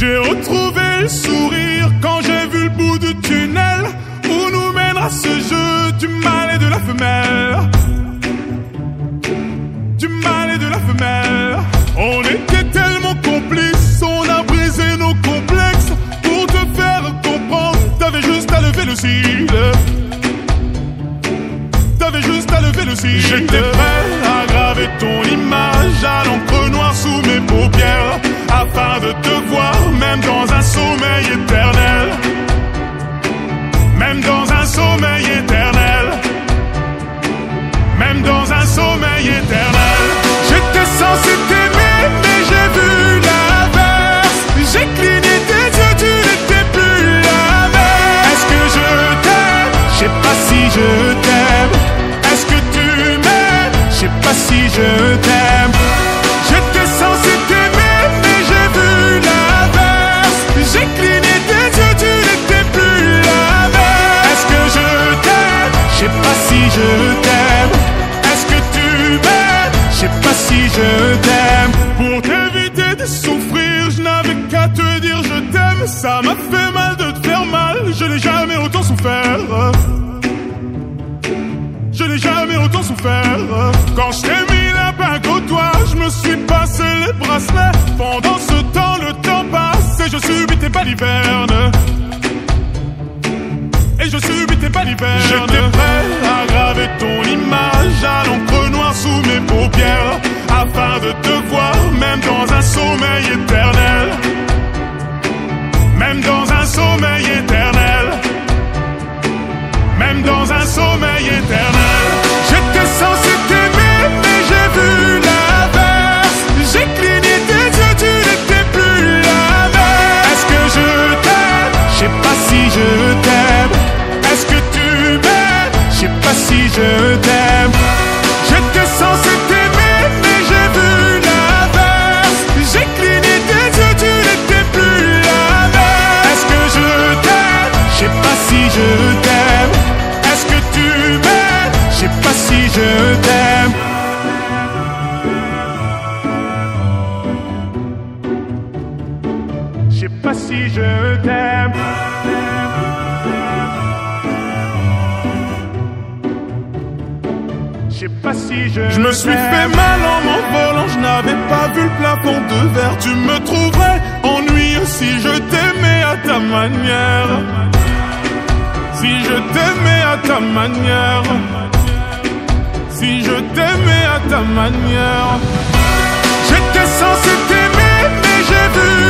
J'ai retrouvé le sourire quand j'ai vu le bout du tunnel où nous mènera ce jeu du mal et de la femelle. Du mal et de la femelle. On était tellement complices, on a brisé nos complexes pour te faire comprendre. T'avais juste à lever le cil. T'avais juste à lever le cil. J'étais prêt à graver ton image à l'encre noire sous mes paupières afin de te voir même dans un sommeil éternel. Même dans un sommeil éternel. Même dans un sommeil éternel. J'étais censé t'aimer, mais j'ai vu l'inverse. J'ai cligné tes yeux, tu n'étais plus la même. Est-ce que je t'aime? Je sais pas si je t'aime. Est-ce que tu m'aimes? Je sais pas si je t'aime. J'ai cligné tes yeux, tu n'étais plus la même. Est-ce que je t'aime? Je sais pas si je t'aime. Est-ce que tu m'aimes? Je sais pas si je t'aime. Pour t'éviter de souffrir, je n'avais qu'à te dire je t'aime. Ça m'a fait mal de te faire mal. Je n'ai jamais autant souffert. Je n'ai jamais subis tes balivernes. Et je subis tes balivernes. J'étais prêt à graver ton image si je t'aime. Je sais pas si je. Je me suis fait mal en m'envolant, je n'avais pas vu le plafond de verre. Tu me trouverais ennuyeux si je t'aimais à ta manière. Si je t'aimais à ta manière. Si je t'aimais à ta manière. J'étais censé t'aimer, mais j'ai vu